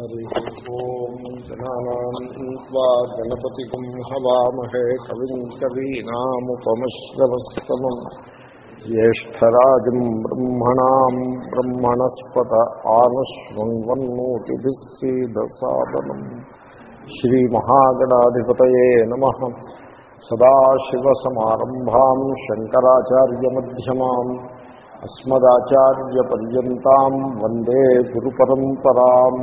हरि ओम् जनानाम् त्वा गणपतिगुं हवामहे कविम् कवीनामुपमश्रवस्तमम् ज्येष्ठराजम् ब्रह्मणाम् ब्रह्मणस्पत आनुष्वन्वन्नोतिभिः सीदसादनम् श्रीमहागणाधिपतये नमः सदाशिवसमारम्भाम् शङ्कराचार्यमध्यमाम् अस्मदाचार्यपर्यन्ताम् वन्दे गुरुपरम्पराम्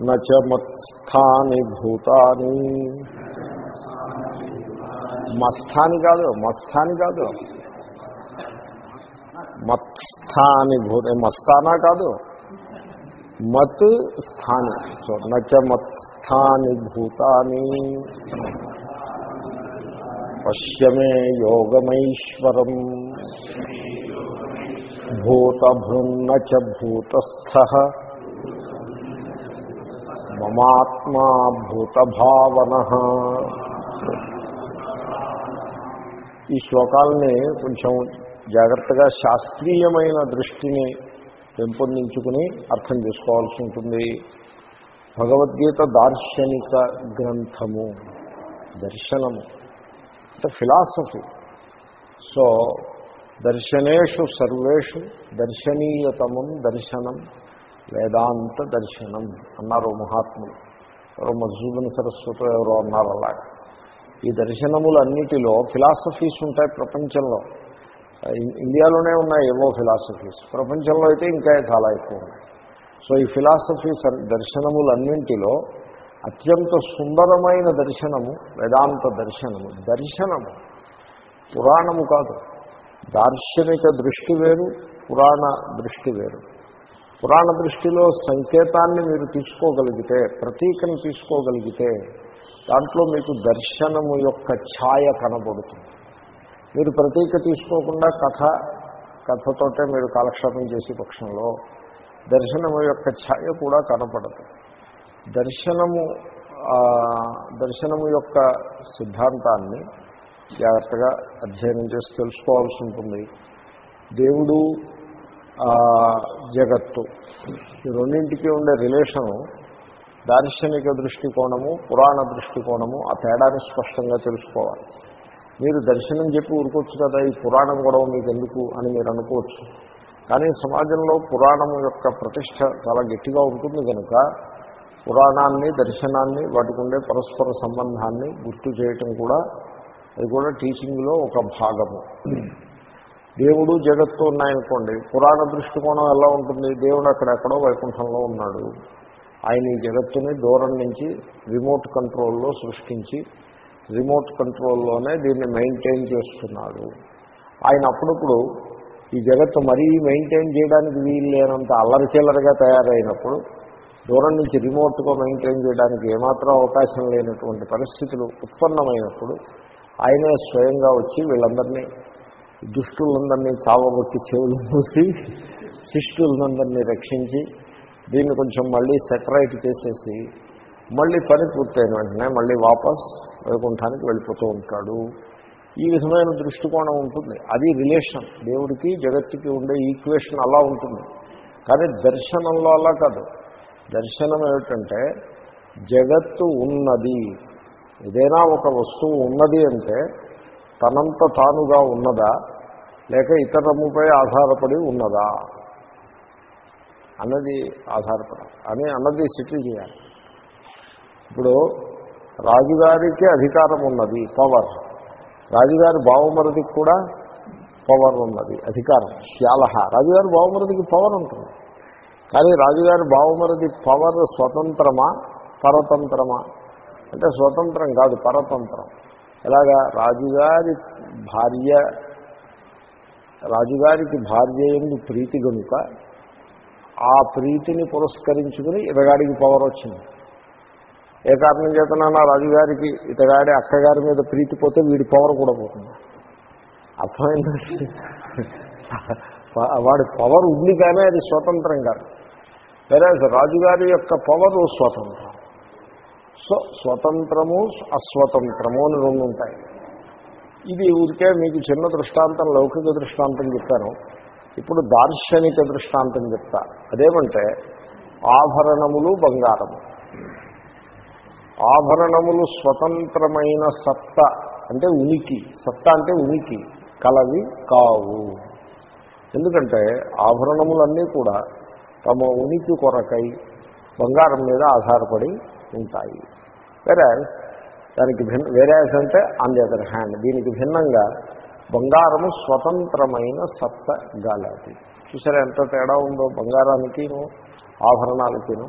न మత్స్థాని భూతాని. మస్థాని కాదు మస్థాని కాదు. మత్స్థాని భూత మస్తానా కాదు? మత్ స్థాని. సో నచ మత్స్థాని భూతాని. పశ్యమే యోగమైశ్వరం. భూతభృన్న చ భూతస్థ. మమాత్మా భూతభావన ఈ శ్లోకాలని కొంచెం జాగ్రత్తగా శాస్త్రీయమైన దృష్టిని పెంపొందించుకుని అర్థం చేసుకోవాల్సి ఉంటుంది. భగవద్గీత దార్శనిక గ్రంథము దర్శనము అంటే ఫిలాసఫీ. సో దర్శనేషు సర్వేషు దర్శనీయతమం దర్శనం. వేదాంత దర్శనం అన్నారు మహాత్ములు. ఎవరో మధుసూదన సరస్వతి ఎవరో అన్నారు అలాగా. ఈ దర్శనములన్నిటిలో ఫిలాసఫీస్ ఉంటాయి ప్రపంచంలో. ఇండియాలోనే ఉన్నాయి ఏవో ఫిలాసఫీస్ ప్రపంచంలో అయితే ఇంకా చాలా ఎక్కువ ఉన్నాయి. సో ఈ ఫిలాసఫీస్ దర్శనములన్నింటిలో అత్యంత సుందరమైన దర్శనము వేదాంత దర్శనము. దర్శనము పురాణము కాదు. దార్శనిక దృష్టి వేరు పురాణ దృష్టి వేరు. పురాణ దృష్టిలో సంకేతాన్ని మీరు తీసుకోగలిగితే ప్రతీకను తీసుకోగలిగితే దాంట్లో మీకు దర్శనము యొక్క ఛాయ కనబడుతుంది. మీరు ప్రతీక తీసుకోకుండా కథ కథతోటే మీరు కాలక్షేపం చేసే పక్షంలో దర్శనము యొక్క ఛాయ కూడా కనపడదు. దర్శనము దర్శనము యొక్క సిద్ధాంతాన్ని జాగ్రత్తగా అధ్యయనం చేసి తెలుసుకోవాల్సి ఉంటుంది. దేవుడు జగత్తు. ఈ రెండింటికి ఉండే రిలేషను దార్శనిక దృష్టికోణము పురాణ దృష్టికోణము ఆ తేడాన్ని స్పష్టంగా తెలుసుకోవాలి. మీరు దర్శనం చెప్పి ఊరుకోవచ్చు కదా ఈ పురాణం గొడవ మీకు ఎందుకు అని మీరు అనుకోవచ్చు. కానీ సమాజంలో పురాణం యొక్క ప్రతిష్ట చాలా గట్టిగా ఉంటుంది కనుక పురాణాన్ని దర్శనాన్ని వాటికి ఉండే పరస్పర సంబంధాన్ని గుర్తు చేయటం కూడా అది కూడా టీచింగ్లో ఒక భాగము. దేవుడు జగత్తు ఉన్నాయనుకోండి పురాణ దృష్టికోణం ఎలా ఉంటుంది? దేవుడు అక్కడెక్కడో వైకుంఠంలో ఉన్నాడు. ఆయన ఈ జగత్తుని దూరం నుంచి రిమోట్ కంట్రోల్లో సృష్టించి రిమోట్ కంట్రోల్లోనే దీన్ని మెయింటైన్ చేస్తున్నాడు. ఆయన అప్పుడప్పుడు ఈ జగత్తు మరీ మెయింటైన్ చేయడానికి వీలు లేనంత అల్లరిచిల్లరగా తయారైనప్పుడు దూరం నుంచి రిమోట్గా మెయింటైన్ చేయడానికి ఏమాత్రం అవకాశం లేనటువంటి పరిస్థితులు ఉత్పన్నమైనప్పుడు ఆయనే స్వయంగా వచ్చి వీళ్ళందరినీ దుష్టులందరినీ చావగొట్టి చెవులు మూసి శిష్టులందరినీ రక్షించి దీన్ని కొంచెం మళ్ళీ సెపరేట్ చేసేసి మళ్ళీ పని పూర్తయిన వెంటనే మళ్ళీ వాపస్ వైకుంఠానికి వెళ్ళిపోతూ ఉంటాడు. ఈ విధమైన దృష్టికోణం ఉంటుంది. అది రిలేషన్. దేవుడికి జగత్తుకి ఉండే ఈక్వేషన్ అలా ఉంటుంది. కానీ దర్శనంలో అలా కాదు. దర్శనం ఏమిటంటే జగత్తు ఉన్నది. ఏదైనా ఒక వస్తువు ఉన్నది అంటే తనంత తానుగా ఉన్నదా? లేక ఇతరముపై ఆధారపడి ఉన్నదా? అన్నది ఆధారపడ. అని అన్నది సిటీ చేయాలి. ఇప్పుడు రాజుగారికి అధికారం ఉన్నది పవర్. రాజుగారి బావమరదికి కూడా పవర్ ఉన్నది అధికారం. శ్యాలహ. రాజుగారి బావమరదికి పవర్ ఉంటుంది. కానీ రాజుగారి బావమరది పవర్ స్వతంత్రమా పరతంత్రమా? అంటే స్వతంత్రం కాదు పరతంత్రం. ఎలాగా? రాజుగారి భార్య రాజుగారికి భార్య ఎందు ప్రీతి కనుక ఆ ప్రీతిని పురస్కరించుకుని ఇతగాడికి పవర్ వచ్చింది. ఏ కారణం చేతనన్నా రాజుగారికి? ఇతగాడి అక్కగారి మీద ప్రీతి పోతే వీడి పవర్ కూడా పోతుంది. అర్థమైంది? వాడి పవర్ ఉంది కానీ అది స్వతంత్రం కాదు వేరే రాజుగారి యొక్క పవర్ స్వతంత్రం. సో స్వతంత్రము అస్వతంత్రము అని రెండు ఉంటాయి. ఇది ఊరికే మీకు చిన్న దృష్టాంతం లౌకిక దృష్టాంతం చెప్తాను ఇప్పుడు దార్శనిక దృష్టాంతం చెప్తా. అదేమంటే ఆభరణములు బంగారము. ఆభరణములు స్వతంత్రమైన సత్త అంటే ఉనికి. సత్త అంటే ఉనికి కలవి కావు. ఎందుకంటే ఆభరణములన్నీ కూడా తమ ఉనికి కొరకై బంగారం మీద ఆధారపడి ఉంటాయి. వెరాజ్ దానికి భిన్న వెరాజ్ అంటే ఆన్ ది అదర్ హ్యాండ్ దీనికి భిన్నంగా బంగారము స్వతంత్రమైన సత్త గలది. చూసారా ఎంత తేడా ఉందో? బంగారానికిను ఆభరణాలకిను.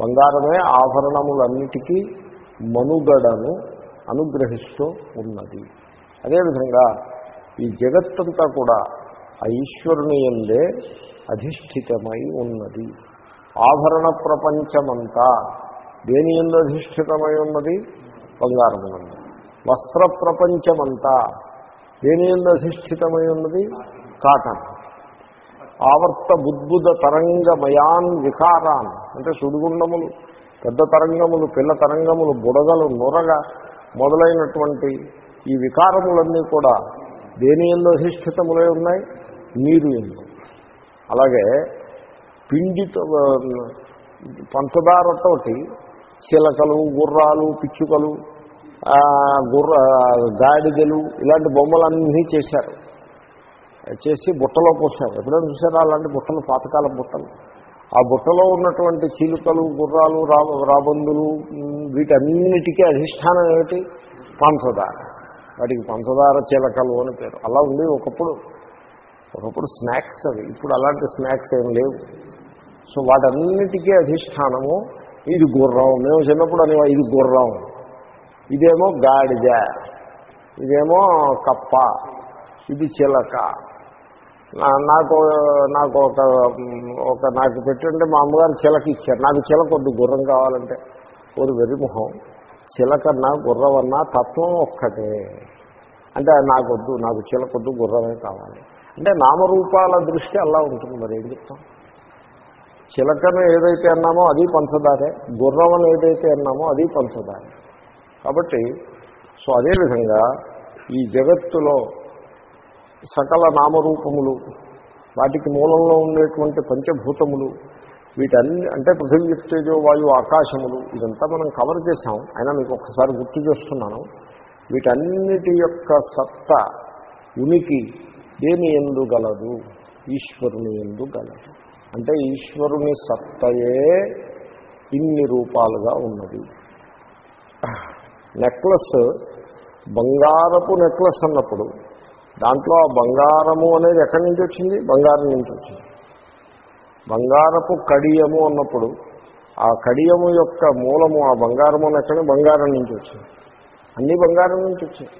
బంగారమే ఆభరణములన్నిటికీ మనుగడను అనుగ్రహిస్తూ ఉన్నది. అదేవిధంగా ఈ జగత్తంతా కూడా ఆ ఈశ్వరుని ఎందే అధిష్ఠితమై ఉన్నది. ఆభరణ ప్రపంచమంతా దేని ఎందు అధిష్ఠితమై ఉన్నది? బంగారమునందు వస్త్ర ప్రపంచమంతా దేని ఎందు అధిష్ఠితమై ఉన్నది? కాటన్. ఆవర్త బుద్భుద తరంగమయాన్ వికారాన్. అంటే సుడిగుండములు పెద్ద తరంగములు పిల్ల తరంగములు బుడగలు నొరగ మొదలైనటువంటి ఈ వికారములన్నీ కూడా దేని ఎందు అధిష్ఠితములై ఉన్నాయి? నీరు ఎందు. అలాగే పిండితో పంచదారతోటి చిలకలు గుర్రాలు పిచ్చుకలు గుర్ర గాడిదలు ఇలాంటి బొమ్మలన్నీ చేశారు. చేసి బుట్టలో పోసారు ఎప్పుడైనా చూసారా అలాంటి బుట్టలు పాతకాలం బుట్టలు? ఆ బుట్టలో ఉన్నటువంటి చిలుకలు గుర్రాలు రాబందులు వీటన్నిటికీ అధిష్టానం ఏమిటి? పంచదార. వాటికి పంచదార చిలకలు అని పేరు. అలా ఉంది ఒకప్పుడు. ఒకప్పుడు స్నాక్స్ అవి. ఇప్పుడు అలాంటి స్నాక్స్ ఏం లేవు. సో వాటన్నిటికీ అధిష్టానము ఇది గుర్రం. మేము చిన్నప్పుడు అనేవా ఇది గుర్రం. ఇదేమో గాడిద. ఇదేమో కప్ప. ఇది చిలక. నాకు నాకు ఒక ఒక నాకు పెట్టండి మా అమ్మగారు చిలక ఇచ్చారు. నాకు చిలక వద్దు గుర్రం కావాలంటే. ఒక వెరిమొహం చిలకన్నా గుర్రమన్నా తత్వం ఒక్కటే. అంటే నాకు వద్దు నాకు చిలకొద్దు గుర్రమే కావాలి. అంటే నామరూపాల దృష్టి అలా ఉంటుంది మరి ఏం చెప్తాం? చిలకను ఏదైతే అన్నామో అది పంచదారే గుర్రం ఏదైతే అన్నామో అది పంచదారే. కాబట్టి సో అదేవిధంగా ఈ జగత్తులో సకల నామరూపములు వాటికి మూలంలో ఉండేటువంటి పంచభూతములు వీటన్ని అంటే పృథివీ తేజో వాయు ఆకాశములు ఇదంతా మనం కవర్ చేసాం అయినా మీకు ఒక్కసారి గుర్తు చేస్తున్నాను. వీటన్నిటి యొక్క సత్త ఉనికి దేని ఎందు గలదు? ఈశ్వరుని ఎందు గలదు. అంటే ఈశ్వరుని సత్తయే ఇన్ని రూపాలుగా ఉన్నది. నెక్లెస్ బంగారపు నెక్లెస్ అన్నప్పుడు దాంట్లో ఆ బంగారము అనేది ఎక్కడి నుంచి వచ్చింది? బంగారం నుంచి వచ్చింది. బంగారపు కడియము అన్నప్పుడు ఆ కడియము యొక్క మూలము ఆ బంగారము ఎక్కడ బంగారం నుంచి వచ్చింది? అన్నీ బంగారం నుంచి వచ్చాయి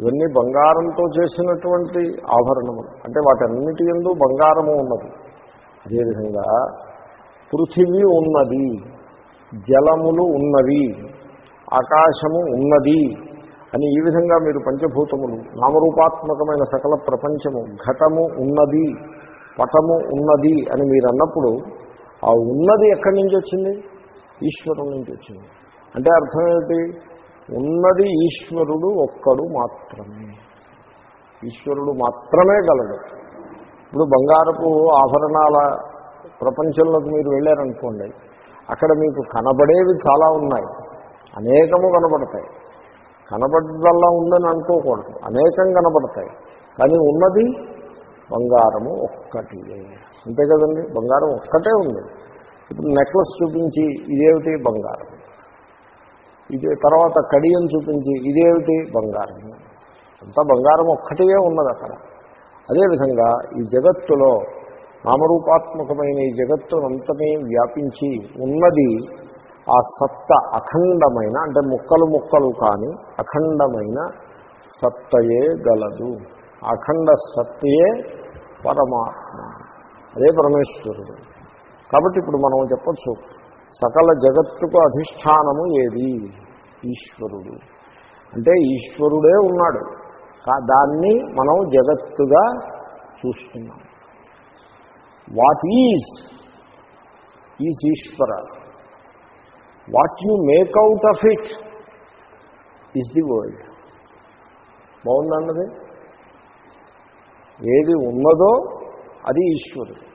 ఇవన్నీ బంగారంతో చేసినటువంటి ఆభరణములు. అంటే వాటన్నిటి ఎందు బంగారము ఉన్నది. అదేవిధంగా పృథివీ ఉన్నది జలములు ఉన్నవి ఆకాశము ఉన్నది అని ఈ విధంగా మీరు పంచభూతములు నామరూపాత్మకమైన సకల ప్రపంచము ఘటము ఉన్నది పటము ఉన్నది అని మీరు అన్నప్పుడు ఆ ఉన్నది ఎక్కడి నుంచి వచ్చింది? ఈశ్వరం నుంచి వచ్చింది. అంటే అర్థం ఏమిటి? ఉన్నది ఈశ్వరుడు ఒక్కడు మాత్రమే. ఈశ్వరుడు మాత్రమే గలడు. ఇప్పుడు బంగారపు ఆభరణాల ప్రపంచంలోకి మీరు వెళ్ళారనుకోండి అక్కడ మీకు కనబడేవి చాలా ఉన్నాయి. అనేకము కనబడతాయి. కనబడ్డల్లా ఉందని అనుకోకూడదు. అనేకం కనబడతాయి. కానీ ఉన్నది బంగారము ఒక్కటి. అంతే కదండి? బంగారం ఒక్కటే ఉంది. ఇప్పుడు నెక్లెస్ చూపించి ఇదేమిటి బంగారం? ఇదే తర్వాత కడియం చూపించి ఇదేమిటి బంగారం? అంతా బంగారం ఒక్కటిగా ఉన్నది అక్కడ. అదేవిధంగా ఈ జగత్తులో నామరూపాత్మకమైన ఈ జగత్తునంతమే వ్యాపించి ఉన్నది ఆ సత్త అఖండమైన అంటే ముక్కలు ముక్కలు కాని అఖండమైన సత్తయే గలదు. అఖండ సత్తయే పరమాత్మ. అదే పరమేశ్వరుడు. కాబట్టి ఇప్పుడు మనం చెప్పచ్చు సకల జగత్తుకు అధిష్టానము ఏది? ఈశ్వరుడు. అంటే ఈశ్వరుడే ఉన్నాడు. దాన్ని మనం జగత్తుగా చూస్తున్నాం. What is? Is Ishwara. What you make out of it is the world. బాగుందన్నది ఏది ఉన్నదో అది ఈశ్వరుడు.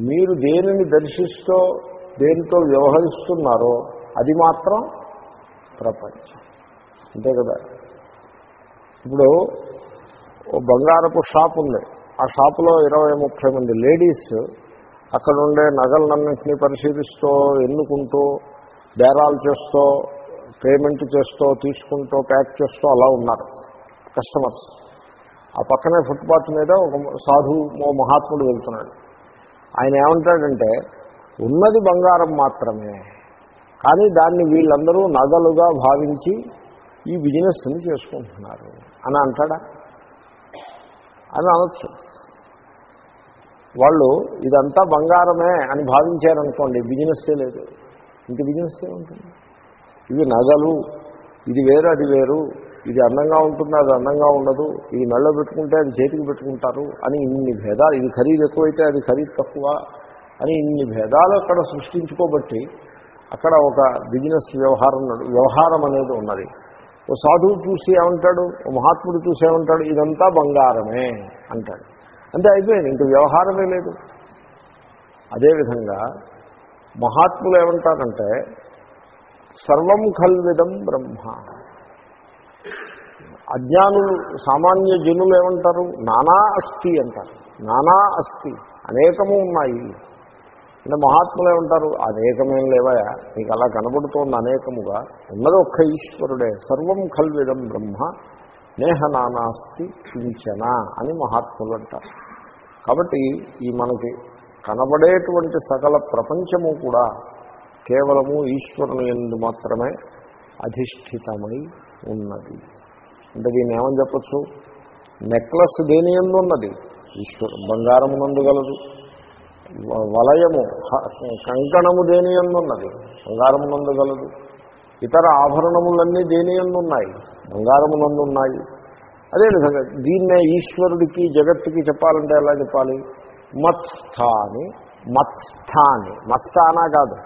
మీరు దేనిని దర్శిస్తూ దేనితో వ్యవహరిస్తున్నారో అది మాత్రం ప్రపంచం. అంతే కదా? ఇప్పుడు ఓ బంగారపు షాప్ ఉంది. ఆ షాపులో ఇరవై ముప్పై మంది లేడీస్ అక్కడ ఉండే నగలన్నింటినీ పరిశీలిస్తూ ఎన్నుకుంటూ బేరాలు చేస్తూ పేమెంట్ చేస్తూ తీసుకుంటూ ప్యాక్ చేస్తూ అలా ఉన్నారు కస్టమర్స్. ఆ పక్కనే ఫుట్పాత్ మీద ఒక సాధు ఓ మహాత్ముడు వెళ్తున్నాడు. ఆయన ఏమంటాడంటే ఉన్నది బంగారం మాత్రమే కానీ దాన్ని వీళ్ళందరూ నగలుగా భావించి ఈ బిజినెస్ని చేసుకుంటున్నారు అని అంటాడా? అని అనొచ్చు. వాళ్ళు ఇదంతా బంగారమే అని భావించారనుకోండి బిజినెస్సే లేదు. ఇంక బిజినెస్సే ఉంటుంది. ఇవి నగలు ఇది వేరు అది వేరు ఇది అందంగా ఉంటుంది అది అందంగా ఉండదు ఇది మెళ్ళ పెట్టుకుంటే అది చేతికి పెట్టుకుంటారు అని ఇన్ని భేదాలు ఇది ఖరీదు ఎక్కువైతే అది ఖరీదు తక్కువ అని ఇన్ని భేదాలు అక్కడ సృష్టించుకోబట్టి అక్కడ ఒక బిజినెస్ వ్యవహారం వ్యవహారం అనేది ఉన్నది. ఓ సాధువు చూసి ఏమంటాడు? ఓ మహాత్ముడు చూసి ఏమంటాడు? ఇదంతా బంగారమే అంటాడు. అంతే అయిపోయింది ఇంక వ్యవహారమే లేదు. అదేవిధంగా మహాత్ములు ఏమంటారంటే సర్వం ఖల్విదం బ్రహ్మ. అజ్ఞానులు సామాన్య జనులు ఏమంటారు? నానా అస్థి అంటారు. నానా అస్థి అనేకము ఉన్నాయి. అంటే మహాత్ములే ఉంటారు అనేకమేం లేవయా నీకు అలా కనబడుతోంది అనేకముగా. ఉన్నది ఒక్క ఈశ్వరుడే సర్వం కల్విదం బ్రహ్మ నేహ నానాస్తి కించన అని మహాత్ములు అంటారు. కాబట్టి ఈ మనకి కనబడేటువంటి సకల ప్రపంచము కూడా కేవలము ఈశ్వరుని ఎందు మాత్రమే అధిష్ఠితమై ఉన్నది. అంటే దీన్ని ఏమని చెప్పచ్చు? నెక్లెస్ దేని ఎందు ఉన్నది? ఈశ్వరు బంగారమునందు గలదు. వలయము కంకణము దేని ఎందున్నది? బంగారమునందు గలదు. ఇతర ఆభరణములన్నీ దేని ఎందున్నాయి? బంగారమునందు ఉన్నాయి. అదేవిధంగా దీన్నే ఈశ్వరుడికి జగత్తుకి చెప్పాలంటే ఎలా చెప్పాలి? మత్స్థాని మత్స్థాని మత్స్థానా కాదు.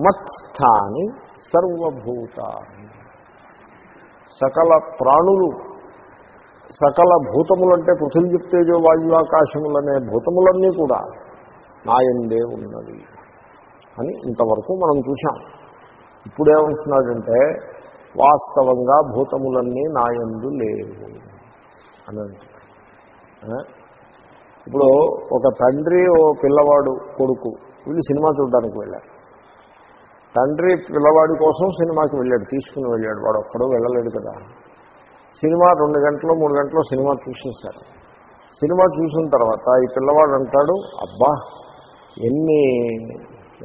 మత్స్థాని సర్వభూతాని. సకల ప్రాణులు సకల భూతములంటే పృథివీ చెప్తేజో వాయువాకాశములనే భూతములన్నీ కూడా నాయందే ఉన్నది అని ఇంతవరకు మనం చూసాం ఇప్పుడేమంటున్నాడంటే వాస్తవంగా భూతములన్నీ నాయందు లేవు అని ఇప్పుడు ఒక తండ్రి ఓ పిల్లవాడు కొడుకు వీళ్ళు సినిమా చూడడానికి వెళ్ళారు. తండ్రి పిల్లవాడి కోసం సినిమాకి వెళ్ళాడు తీసుకుని వెళ్ళాడు వాడు ఒక్కడో వెళ్ళలేడు కదా. సినిమా రెండు గంటలు మూడు గంటలు సినిమా చూసేశారు. సినిమా చూసిన తర్వాత ఈ పిల్లవాడు అంటాడు అబ్బా ఎన్ని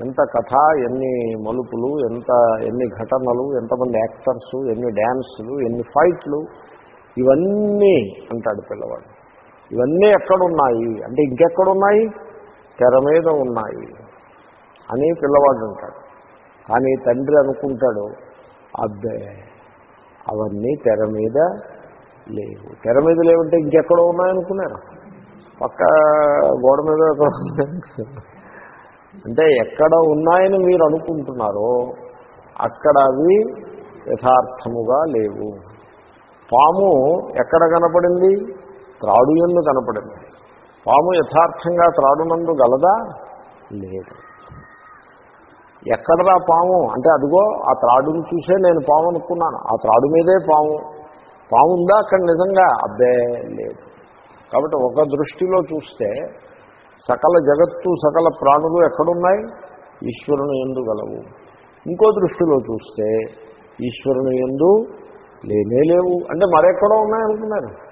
ఎంత కథ ఎన్ని మలుపులు ఎంత ఎన్ని ఘటనలు ఎంతమంది యాక్టర్స్ ఎన్ని డ్యాన్సులు ఎన్ని ఫైట్లు ఇవన్నీ అంటాడు పిల్లవాడు. ఇవన్నీ ఎక్కడున్నాయి? అంటే ఇంకెక్కడున్నాయి? తెర మీద ఉన్నాయి అని పిల్లవాడు అంటాడు. కానీ తండ్రి అనుకుంటాడు అబ్బే అవన్నీ తెర మీద లేవు. తెర మీద లేవంటే ఇంకెక్కడో ఉన్నాయనుకున్నారు? పక్క గోడ మీద ఎక్కడో అంటే ఎక్కడ ఉన్నాయని మీరు అనుకుంటున్నారో అక్కడ అవి యథార్థముగా లేవు. పాము ఎక్కడ కనపడింది? త్రాడు ఎందు కనపడింది. పాము యథార్థంగా త్రాడునందు గలదా? లేదు. ఎక్కడరా పాము? అంటే అదిగో ఆ త్రాడుని చూసే నేను పాము అనుకున్నాను. ఆ త్రాడు మీదే పాము. పాము ఉందా? అక్కడ నిజంగా అబ్బే లేదు. కాబట్టి ఒక దృష్టిలో చూస్తే సకల జగత్తు సకల ప్రాణులు ఎక్కడున్నాయి? ఈశ్వరుని ఎందు గలవు. ఇంకో దృష్టిలో చూస్తే ఈశ్వరుని ఎందు లేనే లేవు. అంటే మరెక్కడో ఉన్నాయనుకున్నారు?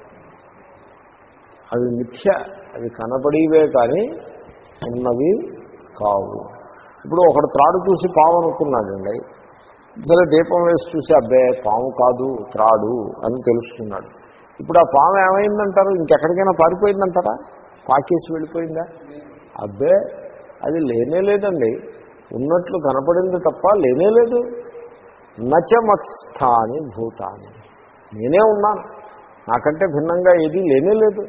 అవి మిథ్య అవి కనబడివే కానీ ఉన్నవి కావు. ఇప్పుడు ఒకడు త్రాడు చూసి పాము అనుకున్నాడండి. సరే దీపం వేసి చూసి అబ్బే పాము కాదు త్రాడు అని తెలుసుకున్నాడు. ఇప్పుడు ఆ పాము ఏమైందంటారు? ఇంకెక్కడికైనా పారిపోయిందంటారా? పాకేసి వెళ్ళిపోయిందా? అబ్బే అది లేనే లేదండి. ఉన్నట్లు కనపడింది తప్ప లేనే లేదు. నచమత్స్థాని భూతాన్ని నేనే ఉన్నాను. నాకంటే భిన్నంగా ఏదీ లేనే లేదు.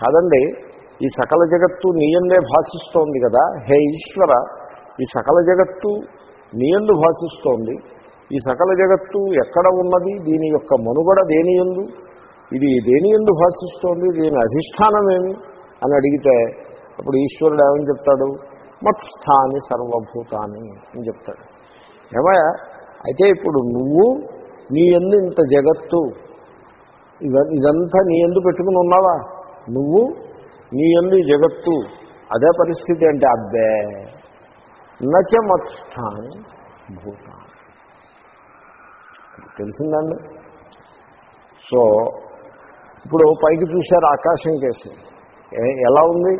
కాదండి ఈ సకల జగత్తు నీయందే భాషిస్తోంది కదా? హే ఈశ్వర ఈ సకల జగత్తు నీయందు భాషిస్తోంది. ఈ సకల జగత్తు ఎక్కడ ఉన్నది? దీని యొక్క మనుగడ దేనియందు? ఇది దేని ఎందు భాషిస్తోంది? దీని అధిష్టానమేమి అని అడిగితే అప్పుడు ఈశ్వరుడు ఏమని చెప్తాడు? మత్స్థాని సర్వభూతాన్ని అని చెప్తాడు. ఏమయ్యా అయితే ఇప్పుడు నువ్వు నీ ఎందు ఇంత జగత్తు ఇదంతా నీ ఎందు పెట్టుకుని ఉన్నావా? నువ్వు నీ ఎందు జగత్తు అదే పరిస్థితి అంటే అబ్బే నచ మత్స్థాని భూతాన్ని తెలిసిందండి? సో ఇప్పుడు పైకి చూశారు ఆకాశం కేసి. ఏ- ఎలా ఉంది?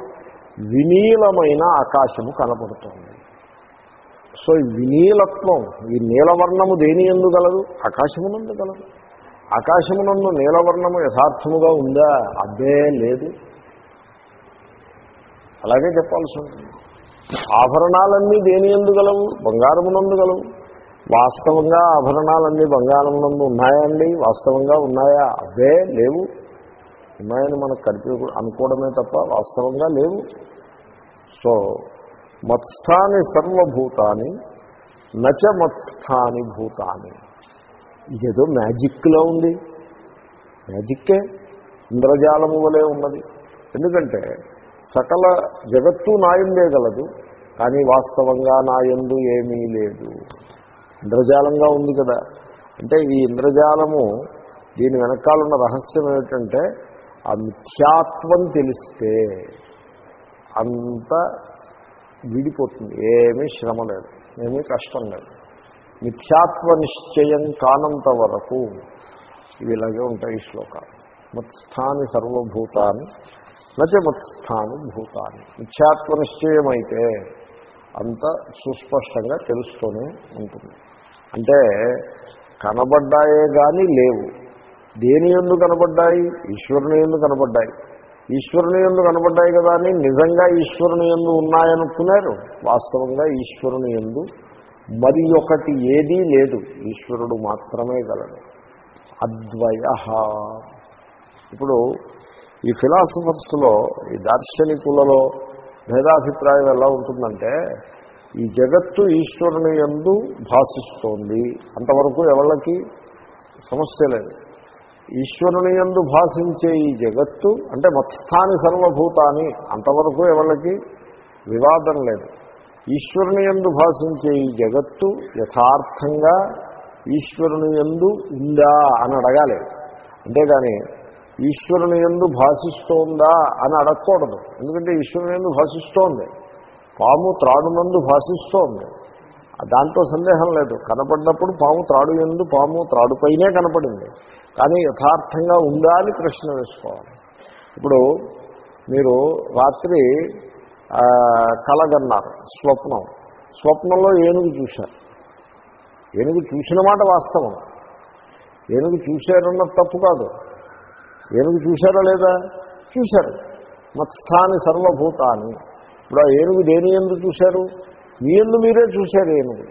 వినీలమైన ఆకాశము కనపడుతోంది. సో వినీలత్వం ఈ నీలవర్ణము దేని ఎందు గలదు? ఆకాశమునందు గలదు. ఆకాశమునందు నీలవర్ణము యథార్థముగా ఉందా? అదే లేదు. అలాగే చెప్పాల్సి ఉంటుంది. ఆభరణాలన్నీ దేని ఎందుగలవు బంగారమునందు గలవు. వాస్తవంగా ఆభరణాలన్నీ బంగారమునందు ఉన్నాయండి వాస్తవంగా ఉన్నాయా? అవే లేవు. ఉన్నాయని మనకు కనిపి అనుకోవడమే తప్ప వాస్తవంగా లేవు. సో మత్స్థాని సర్వభూతాన్ని నచ మత్స్థాని భూతాన్ని ఇదేదో మ్యాజిక్లో ఉంది. మ్యాజిక్కే ఇంద్రజాలము వలె ఉన్నది. ఎందుకంటే సకల జగత్తు నాయందే గలదు కానీ వాస్తవంగా నాయందు ఏమీ లేదు. ఇంద్రజాలంగా ఉంది కదా. అంటే ఈ ఇంద్రజాలము దీని వెనకాలన్న రహస్యం ఏమిటంటే ఆ మిథ్యాత్వం తెలిస్తే అంత విడిపోతుంది. ఏమీ శ్రమ లేదు. ఏమీ కష్టం లేదు. మిథ్యాత్వ నిశ్చయం కానంత వరకు ఇవి ఇలాగే ఉంటాయి ఈ శ్లోకాలు. మత్స్థాని సర్వభూతాన్ని నచ మత్స్థాని భూతాన్ని మిథ్యాత్వ నిశ్చయమైతే అంత సుస్పష్టంగా తెలుస్తూనే ఉంటుంది. అంటే కనబడ్డాయే కానీ లేవు. దేని ఎందు కనపడ్డాయి ఈశ్వరుని ఎందు కనపడ్డాయి ఈశ్వరుని ఎందు కనపడ్డాయి కదా అని నిజంగా ఈశ్వరుని ఎందు ఉన్నాయనుకున్నారు. వాస్తవంగా ఈశ్వరుని ఎందు మరి ఒకటి ఏదీ లేదు. ఈశ్వరుడు మాత్రమే గలడు. అద్వయ. ఇప్పుడు ఈ ఫిలాసఫర్స్లో ఈ దార్శనికులలో భేదాభిప్రాయం ఎలా ఉంటుందంటే ఈ జగత్తు ఈశ్వరుని ఎందు భాషిస్తోంది అంతవరకు ఎవళ్ళకి సమస్య లేదు. ఈశ్వరుని ఎందు భాషించే ఈ జగత్తు అంటే మత్స్థాని సర్వభూతాన్ని అంతవరకు ఎవరికి వివాదం లేదు. ఈశ్వరుని ఎందు భాషించే ఈ జగత్తు యథార్థంగా ఈశ్వరుని ఎందు ఉందా అని అడగాలి. అంతేగాని ఈశ్వరుని ఎందు భాషిస్తోందా అని అడగకూడదు. ఎందుకంటే ఈశ్వరుని ఎందు భాషిస్తోంది పాము త్రాడునందు భాషిస్తోంది దాంట్లో సందేహం లేదు. కనపడినప్పుడు పాము త్రాడు ఎందు పాము త్రాడుపైనే కనపడింది. కానీ యథార్థంగా ఉందా అని ప్రశ్న వేసుకోవాలి. ఇప్పుడు మీరు రాత్రి కలగన్నారు స్వప్నం. స్వప్నంలో ఏనుగు చూశారు. ఏనుగు చూసిన మాట వాస్తవం. ఏనుగు చూశారన్నది తప్పు కాదు. ఏనుగు చూశారా లేదా? చూశారు. మత్స్థాని సర్వభూతాన్ని ఇప్పుడు ఆ ఏనుగు దేని ఎందు చూశారు? మీ ఎందు మీరే చూశారు ఏనుగు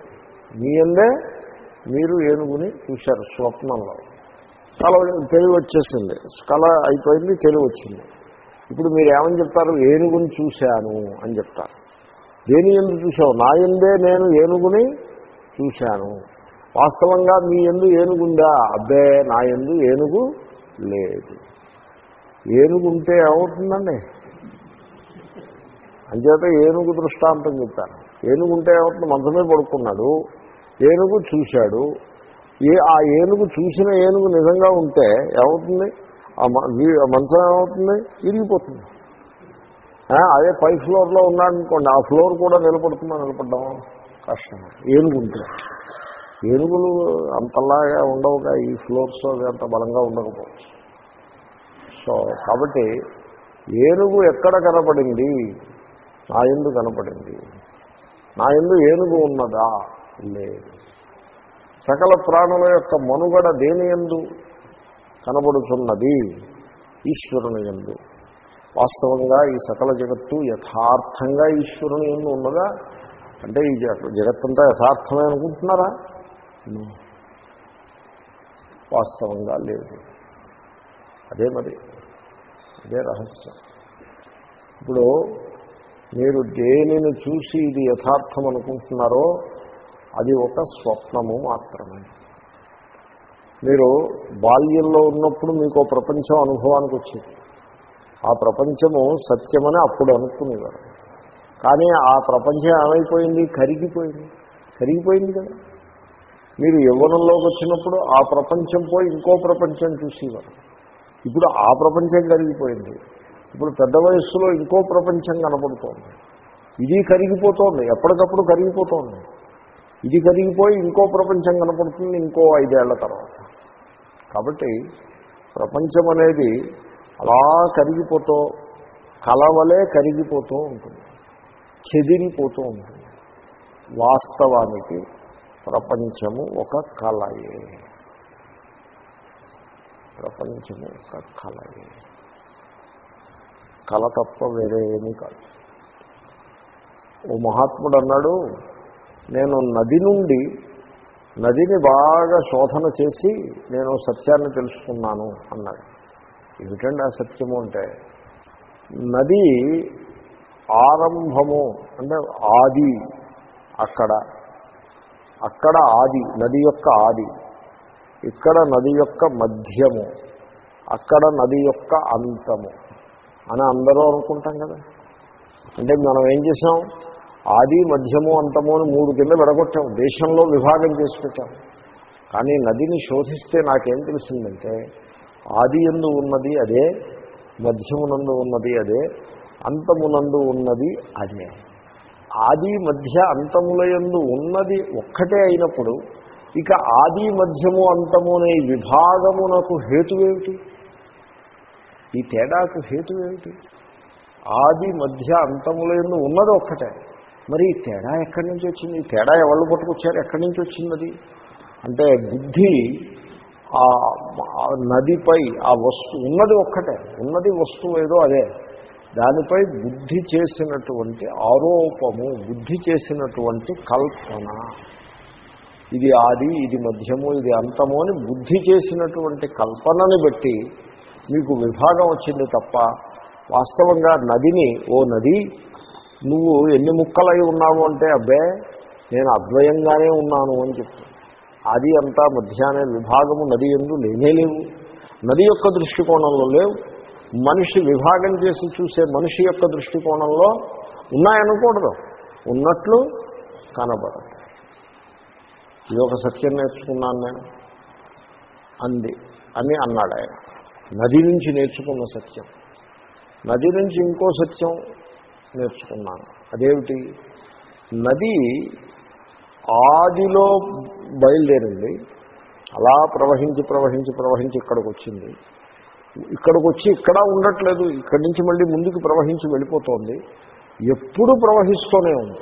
మీ ఎందే మీరు ఏనుగుని చూశారు స్వప్నంలో. కళ తెలివి వచ్చేసింది. కళ అయిపోయింది తెలివి వచ్చింది. ఇప్పుడు మీరు ఏమని చెప్తారు? ఏనుగుని చూశాను అని చెప్తారు. దేని ఎందు చూశావు? నా ఎందే నేను ఏనుగుని చూశాను. వాస్తవంగా మీ ఎందు ఏనుగుందా? అబ్బే నా ఎందు ఏనుగు లేదు. ఏనుగు ఉంటే ఏమవుతుందండి? అంచేత ఏనుగు దృష్టాంతం చెప్తాను. ఏనుగు ఉంటే ఏమవుతుంది? మంచమే పడుకున్నాడు. ఏనుగు చూశాడు. ఏ ఆ ఏనుగు చూసిన ఏనుగు నిజంగా ఉంటే ఏమవుతుంది? ఆ మంచం ఏమవుతుంది? విరిగిపోతుంది. అదే పై ఫ్లోర్లో ఉన్నాడనుకోండి ఆ ఫ్లోర్ కూడా నిలబడుతుందా? నిలబడ్డం కష్టం. ఏనుగు ఉంటే. ఏనుగులు అంతలాగా ఉండవుగా ఈ ఫ్లోర్స్ అవి అంత బలంగా ఉండకపోవచ్చు. సో కాబట్టి ఏనుగు ఎక్కడ కనపడింది? నా ఎందు కనపడింది. నా ఎందు ఏనుగు ఉన్నదా? లేదు సకల ప్రాణుల యొక్క మనుగడ దేని ఎందు? కనబడుతున్నది ఈశ్వరుని ఎందు. వాస్తవంగా ఈ సకల జగత్తు యథార్థంగా ఈశ్వరుని ఎందు ఉన్నదా? అంటే ఈ జగత్తంతా యథార్థమే అనుకుంటున్నారా? వాస్తవంగా లేదు. అదే మరి. అదే రహస్యం. ఇప్పుడు మీరు దేనిని చూసి ఇది యథార్థం అనుకుంటున్నారో అది ఒక స్వప్నము మాత్రమే. మీరు బాల్యంలో ఉన్నప్పుడు మీకు ప్రపంచం అనుభవానికి వచ్చింది. ఆ ప్రపంచము సత్యమని అప్పుడు అనుకునేవారు. కానీ ఆ ప్రపంచం ఏమైపోయింది? కరిగిపోయింది. కరిగిపోయింది కదా. మీరు యవ్వనంలోకి వచ్చినప్పుడు ఆ ప్రపంచం పోయి ఇంకో ప్రపంచం చూసేవారు. ఇప్పుడు ఆ ప్రపంచం కరిగిపోయింది. ఇప్పుడు పెద్ద వయస్సులో ఇంకో ప్రపంచం కనపడుతోంది. ఇది కరిగిపోతోంది ఎప్పటికప్పుడు కరిగిపోతోంది. ఇది కరిగిపోయి ఇంకో ప్రపంచం కనపడుతుంది ఇంకో ఐదేళ్ళ తర్వాత. కాబట్టి ప్రపంచం అనేది అలా కరిగిపోతూ కలవలే కరిగిపోతూ ఉంటుంది. చెదిరిపోతూ ఉంటుంది. వాస్తవానికి ప్రపంచము ఒక కలయే. ప్రపంచము ఒక కలయే. కళ తప్ప వేరే ఏమీ కాదు. ఓ మహాత్ముడు అన్నాడు నేను నది నుండి నదిని బాగా శోధన చేసి నేను సత్యాన్ని తెలుసుకున్నాను అన్నాడు. ఏమిటండి ఆ సత్యము అంటే? నది ఆరంభము అంటే ఆది అక్కడ. అక్కడ ఆది నది యొక్క ఆది. ఇక్కడ నది యొక్క మధ్యము. అక్కడ నది యొక్క అంతము. అని అందరూ అనుకుంటాం కదా. అంటే మనం ఏం చేసాం? ఆది మధ్యము అంతము అని మూడు కింద విడగొట్టాం. దేశంలో విభాగం చేసి పెట్టాం. కానీ నదిని శోధిస్తే నాకేం తెలిసిందంటే ఆది ఎందు ఉన్నది అదే మధ్యమునందు ఉన్నది అదే అంతమునందు ఉన్నది అదే. ఆది మధ్య అంతములయందు ఉన్నది ఒక్కటే అయినప్పుడు ఇక ఆది మధ్యము అంతము అనే విభాగమునకు హేతువేమిటి? ఈ తేడాకు హేతు ఏమిటి? ఆది మధ్య అంతములందు ఉన్నది ఒక్కటే. మరి ఈ తేడా ఎక్కడి నుంచి వచ్చింది? ఈ తేడా ఎవరు పట్టుకొచ్చారు? ఎక్కడి నుంచి వచ్చింది అంటే బుద్ధి ఆ ఆ నదిపై ఆ వస్తువు ఉన్నది ఒక్కటే. ఉన్నది వస్తువు ఏదో అదే. దానిపై బుద్ధి చేసినటువంటి ఆరోపము బుద్ధి చేసినటువంటి కల్పన. ఇది ఆది ఇది మధ్యము ఇది అంతము అని బుద్ధి చేసినటువంటి కల్పనని బట్టి మీకు విభాగం వచ్చింది తప్ప వాస్తవంగా నదిని ఓ నది నువ్వు ఎన్ని ముక్కలై ఉన్నావు అంటే అబ్బే నేను అద్వయంగానే ఉన్నాను అని చెప్తాను అది అంతా మధ్యాహ్న విభాగము నది ఎందు లేనే లేవు. నది యొక్క దృష్టికోణంలో లేవు. మనిషి విభాగం చేసి చూసే మనిషి యొక్క దృష్టికోణంలో ఉన్నాయనకూడదు. ఉన్నట్లు కనబడదు. ఇది ఒక సత్యం నేర్చుకున్నాను నేను. అంది. అని అన్నాడు ఆయన నది నుంచి నేర్చుకున్న సత్యం. నది నుంచి ఇంకో సత్యం నేర్చుకున్నాను. అదేమిటి? నది ఆదిలో బయలుదేరింది. అలా ప్రవహించి ప్రవహించి ప్రవహించి ఇక్కడికి వచ్చింది. ఇక్కడికి వచ్చి ఇక్కడ ఉండట్లేదు. ఇక్కడి నుంచి మళ్ళీ ముందుకు ప్రవహించి వెళ్ళిపోతోంది. ఎప్పుడు ప్రవహిస్తూనే ఉంది.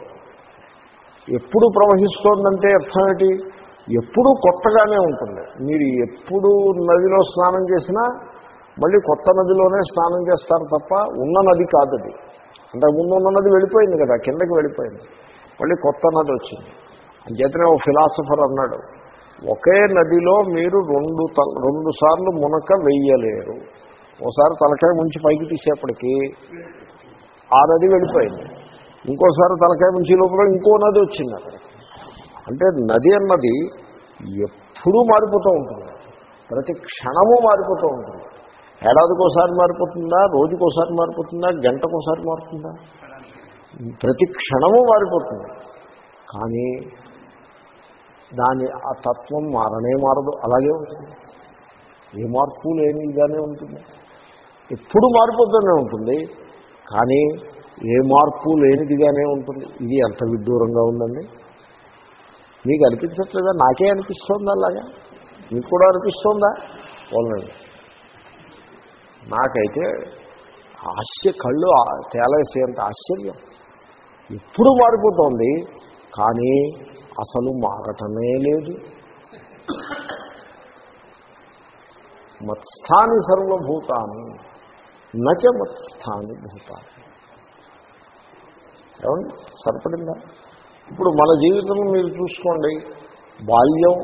ఎప్పుడు ప్రవహిస్తోందంటే అర్థం ఏంటి? ఎప్పుడు కొత్తగానే ఉంటుంది. మీరు ఎప్పుడు నదిలో స్నానం చేసినా మళ్ళీ కొత్త నదిలోనే స్నానం చేస్తారు తప్ప ఉన్న నది కాదు అది. అంతకుముందు ఉన్న నది వెళ్ళిపోయింది కదా కిందకి వెళ్ళిపోయింది. మళ్ళీ కొత్త నది వచ్చింది. అంచేతనే ఓ ఫిలాసఫర్ అన్నాడు ఒకే నదిలో మీరు రెండు తల రెండు సార్లు మునక వెయ్యలేరు. ఓసారి తలకాయ ముంచి పైకి తీసేపటికి ఆ నది వెళ్ళిపోయింది. ఇంకోసారి తలకాయ ముంచి లోపల ఇంకో నది వచ్చింది అక్కడికి అంటే నది అన్నది ఎప్పుడూ మారిపోతూ ఉంటుంది. ప్రతి క్షణము మారిపోతూ ఉంటుంది. ఏడాదికోసారి మారిపోతుందా? రోజుకోసారి మారిపోతుందా? గంటకోసారి మారుతుందా? ప్రతి క్షణము మారిపోతుంది. కానీ దాని ఆ తత్వం మారనే మారదు. అలాగే ఉంటుంది. ఏ మార్పు లేనిగానే ఉంటుంది. ఎప్పుడు మారిపోతూనే ఉంటుంది. కానీ ఏ మార్పు లేనిదిగానే ఉంటుంది. ఇది ఎంత విడ్డూరంగా ఉందండి? మీకు అనిపించట్లేదా? నాకే అనిపిస్తోందా అలాగా? మీకు కూడా అనిపిస్తోందా? అవునండి నాకైతే హాస్య కళ్ళు తేలేసేంత ఆశ్చర్యం. ఇప్పుడు మారిపోతుంది? కానీ అసలు మారటమే లేదు. మత్స్థాని సర్వభూతాన్ని నచ మత్స్థాని భూతాన్ని ఏమండి? సరిపడిందా? ఇప్పుడు మన జీవితం మీరు చూసుకోండి. బాల్యం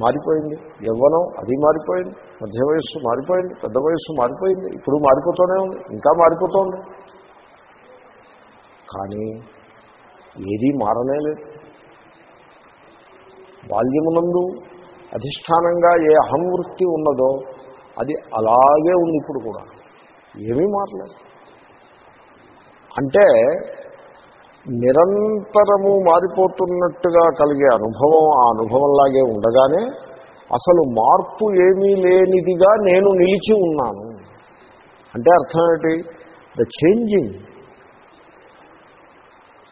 మారిపోయింది యవ్వనం అది మారిపోయింది. మధ్య వయస్సు మారిపోయింది పెద్ద వయస్సు మారిపోయింది ఇప్పుడు మారిపోతూనే ఉంది ఇంకా మారిపోతుంది. కానీ ఏదీ మారనే లేదు బాల్యమునందు అధిష్టానంగా ఏ అహం వృత్తి ఉన్నదో అది అలాగే ఉంది ఇప్పుడు కూడా. ఏమీ మారలేదు. అంటే నిరంతరము మారిపోతున్నట్టుగా కలిగే అనుభవం ఆ అనుభవంలాగే ఉండగానే అసలు మార్పు ఏమీ లేనిదిగా నేను నిలిచి ఉన్నాను. అంటే అర్థం ఏమిటి the changing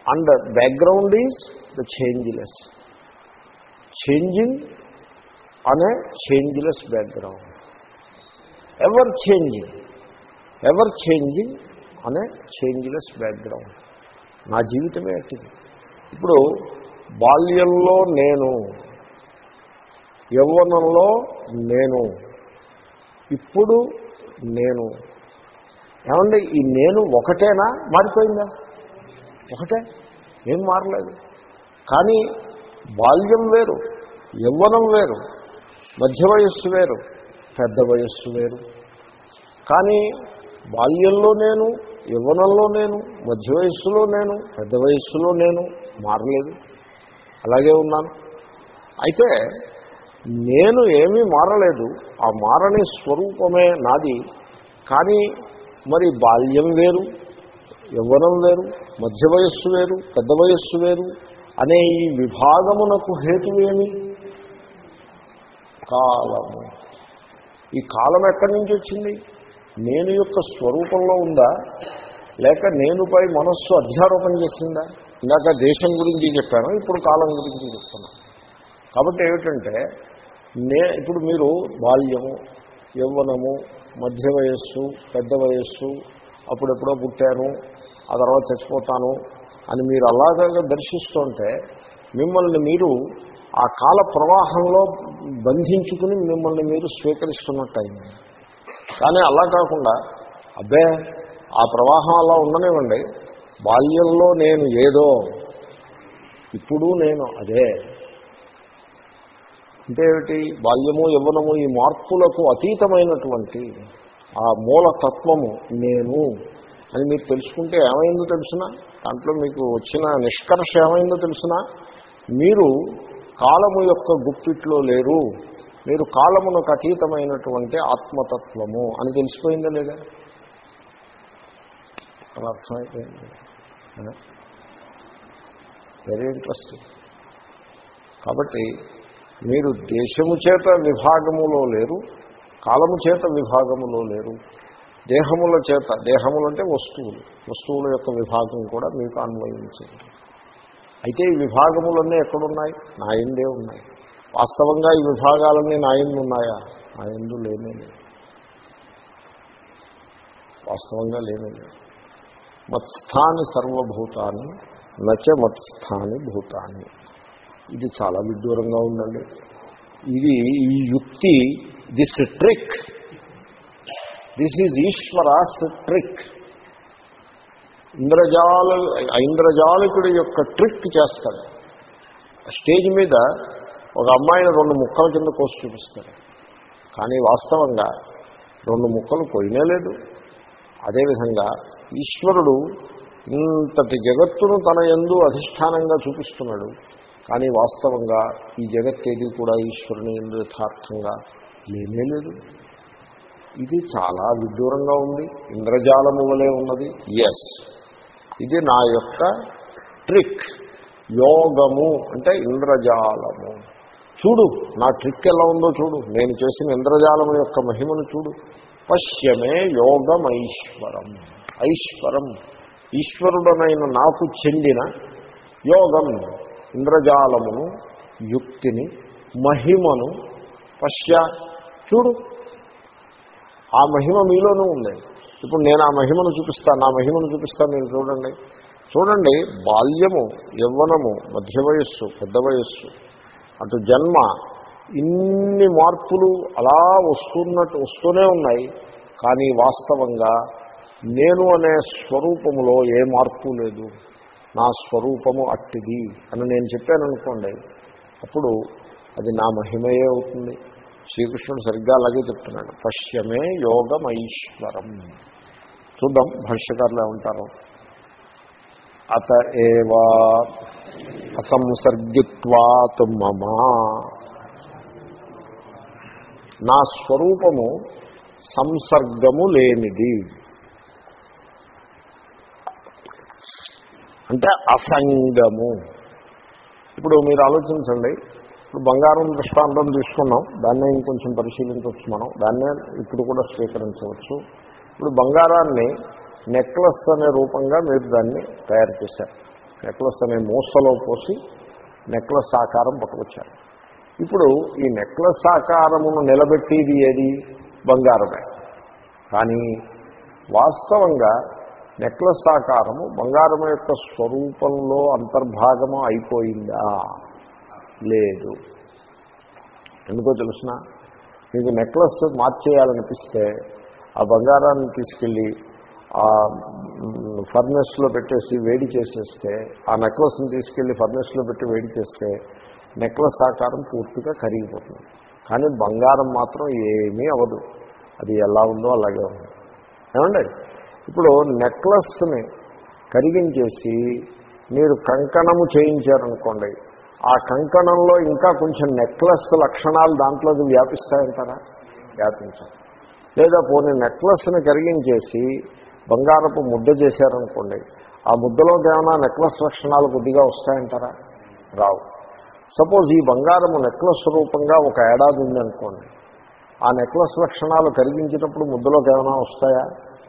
and background is the changeless changing అనే changeless background ever changing ever changing అనే చేంజ్లెస్ బ్యాక్గ్రౌండ్ నా జీవితమే అట్టిది. ఇప్పుడు బాల్యంలో నేను యవ్వనంలో నేను. ఇప్పుడు నేను. ఏమండి ఈ నేను ఒకటేనా? మారిపోయిందా? ఒకటే? ఏం మారలేదు. కానీ బాల్యం వేరు యవ్వనం వేరు మధ్య వయస్సు వేరు పెద్ద వయస్సు వేరు. కానీ బాల్యంలో నేను యవ్వనంలో నేను మధ్య వయస్సులో నేను పెద్ద వయస్సులో నేను మారలేదు. అలాగే ఉన్నాను. అయితే నేను ఏమీ మారలేదు. ఆ మారని స్వరూపమే నాది. కానీ మరి బాల్యం వేరు యవ్వనం వేరు మధ్య వయస్సు వేరు పెద్ద వయస్సు వేరు అనే ఈ విభాగమునకు హేతువేమి కాలము. ఈ కాలం ఎక్కడి నుంచి వచ్చింది? నేను యొక్క స్వరూపంలో ఉందా? లేక నేనుపై మనస్సు అధ్యారోపణ చేసిందా? ఇందాక దేశం గురించి చెప్పాను ఇప్పుడు కాలం గురించి చెప్తున్నాను కాబట్టి ఏమిటంటే నే ఇప్పుడు మీరు బాల్యము యవ్వనము మధ్య వయస్సు పెద్ద వయస్సు అప్పుడెప్పుడో పుట్టాను ఆ తర్వాత చచ్చిపోతాను అని మీరు అలాగా దర్శిస్తుంటే మిమ్మల్ని మీరు ఆ కాల ప్రవాహంలో బంధించుకుని మిమ్మల్ని మీరు స్వీకరిస్తున్నట్టు అయింది కానీ అలా కాకుండా అబ్బే ఆ ప్రవాహం అలా ఉండనివ్వండి. బాల్యంలో నేను ఏదో ఇప్పుడు నేను అదే. అంటే ఏమిటి? బాల్యము యవ్వనము ఈ మార్పులకు అతీతమైనటువంటి ఆ మూలతత్వము నేను అని మీరు తెలుసుకుంటే ఏమైందో తెలుసిన? దాంట్లో మీకు వచ్చిన నిష్కర్ష ఏమైందో తెలుసిన? మీరు కాలము యొక్క గుప్పిట్లో లేరు. మీరు కాలమునకు అతీతమైనటువంటి ఆత్మతత్వము అని తెలిసిపోయిందా లేదా? అలా అర్థమైపోయింది? వెరీ ఇంట్రెస్టింగ్ కాబట్టి మీరు దేశము చేత విభాగములో లేరు కాలము చేత విభాగములో లేరు దేహముల చేత దేహములు అంటే వస్తువులు వస్తువుల యొక్క విభాగం కూడా మీకు అన్వయించింది. అయితే ఈ విభాగములన్నీ ఎక్కడున్నాయి? నా ఎందే ఉన్నాయి. వాస్తవంగా ఈ విభాగాలన్నీ నా ఎందు ఉన్నాయా? నా ఎందు లేనే లేదు వాస్తవంగా లేనే లేదు మత్స్థాని సర్వభూతాన్ని నచ మత్స్థాని భూతాన్ని ఇది చాలా విడ్డూరంగా ఉందండి. ఇది ఈ యుక్తి this trick this is Ishwara's trick ఇంద్రజాల ఇంద్రజాలకుడి యొక్క ట్రిక్ చేస్తాడు. స్టేజ్ మీద ఒక అమ్మాయిని రెండు ముక్కల కింద కోసి చూపిస్తాడు. కానీ వాస్తవంగా రెండు ముక్కలు పోయినే లేదు. అదేవిధంగా ఈశ్వరుడు ఇంతటి జగత్తును తన ఎందు అధిష్టానంగా చూపిస్తున్నాడు. కానీ వాస్తవంగా ఈ జగత్తేది కూడా ఈశ్వరుని ఎందు యథార్థంగా లేనే లేదు. ఇది చాలా విడ్డూరంగా ఉంది. ఇంద్రజాలము వలె ఉన్నది. ఎస్ ఇది నా యొక్క ట్రిక్ యోగము అంటే ఇంద్రజాలము. చూడు నా ట్రిక్ ఎలా ఉందో చూడు. నేను చేసిన ఇంద్రజాలము యొక్క మహిమను చూడు. పశ్యమే యోగమైశ్వరం. ఐశ్వరం. ఈశ్వరుడనైన నాకు చెందిన యోగం. ఇంద్రజాలమును యుక్తిని మహిమను పశ్య చూడు. ఆ మహిమ మీలోనూ ఉంది. ఇప్పుడు నేను ఆ మహిమను చూపిస్తాను నా మహిమను చూపిస్తాను మీరు చూడండి. చూడండి బాల్యము యవ్వనము మధ్య వయస్సు పెద్ద వయస్సు అటు జన్మ ఇన్ని మార్పులు అలా వస్తున్నట్టు వస్తూనే ఉన్నాయి. కానీ వాస్తవంగా నేను అనే స్వరూపంలో ఏ మార్పు లేదు. నా స్వరూపము అట్టిది అని నేను చెప్పాను అనుకోండి అప్పుడు అది నా మహిమయే అవుతుంది. శ్రీకృష్ణుడు సరిగ్గా అలాగే చెప్తున్నాడు. పశ్యమే యోగమైశ్వరం. చూద్దాం భాష్యకారులు ఏమంటారు? అత ఏవా అసంసర్గిత్వాత్ మమా. నా స్వరూపము సంసర్గము లేనిది. అంటే అసంగము. ఇప్పుడు మీరు ఆలోచించండి. ఇప్పుడు బంగారం దృష్టాంతం తీసుకున్నాం. దాన్నే ఇంకొంచెం పరిశీలించవచ్చు మనం. దాన్నే ఇప్పుడు కూడా స్వీకరించవచ్చు. ఇప్పుడు బంగారాన్ని నెక్లెస్ అనే రూపంగా మీరు దాన్ని తయారు చేశారు. నెక్లెస్ అనే మూసలో పోసి నెక్లెస్ ఆకారం పట్టుకొచ్చారు. ఇప్పుడు ఈ నెక్లెస్ ఆకారమును నిలబెట్టేది ఏది? బంగారమే. కానీ వాస్తవంగా నెక్లెస్ ఆకారము బంగారం యొక్క స్వరూపంలో అంతర్భాగము అయిపోయిందా? లేదు. ఎందుకో తెలుసిన? మీకు నెక్లెస్ మార్చేయాలనిపిస్తే ఆ బంగారాన్ని తీసుకెళ్ళి ఆ ఫర్నెస్లో పెట్టేసి వేడి చేసేస్తే ఆ నెక్లెస్ని తీసుకెళ్ళి ఫర్నెస్లో పెట్టి వేడి చేస్తే నెక్లెస్ ఆకారం పూర్తిగా కరిగిపోతుంది. కానీ బంగారం మాత్రం ఏమీ అవ్వదు. అది ఎలా ఉందో అలాగే ఉంది. ఏమండి? ఇప్పుడు నెక్లెస్ని కరిగించేసి మీరు కంకణము చేయించారనుకోండి ఆ కంకణంలో ఇంకా కొంచెం నెక్లెస్ లక్షణాలు దాంట్లోకి వ్యాపిస్తాయంటారా? వ్యాపించారు లేదా పోనీ నెక్లెస్ని కరిగించేసి బంగారపు ముద్ద చేశారనుకోండి ఆ ముద్దలోకి ఏమైనా నెక్లెస్ లక్షణాలు కొద్దిగా వస్తాయంటారా? రావు. సపోజ్ ఈ బంగారము నెక్లెస్ రూపంగా ఒక ఏడాది ఉందనుకోండి ఆ నెక్లెస్ లక్షణాలు కరిగించినప్పుడు ముద్దలోకి ఏమైనా వస్తాయా?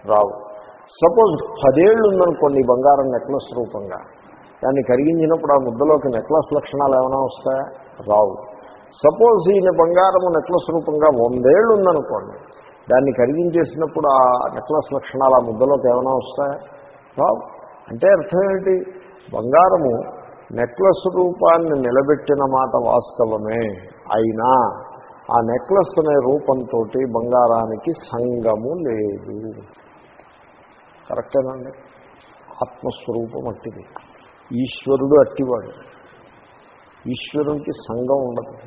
రావు. సపోజ్ పదేళ్ళు ఉందనుకోండి బంగారం నెక్లెస్ రూపంగా. దాన్ని కరిగించినప్పుడు ఆ ముద్దలోకి నెక్లెస్ లక్షణాలు ఏమైనా వస్తాయా? రావు. సపోజ్ ఈయన బంగారము నెక్లెస్ రూపంగా వందేళ్ళు ఉందనుకోండి దాన్ని కరిగించేసినప్పుడు ఆ నెక్లెస్ లక్షణాలు ఆ ముద్దలోకి ఏమైనా వస్తాయా? రావు. అంటే అర్థం ఏమిటి? బంగారము నెక్లెస్ రూపాన్ని నిలబెట్టిన మాట వాస్తవమే. అయినా ఆ నెక్లెస్ అనే రూపంతో బంగారానికి సంగము లేదు. కరెక్టేనండి ఆత్మస్వరూపం అట్టిది. ఈశ్వరుడు అట్టివాడు. ఈశ్వరుడికి సంఘం ఉండదు.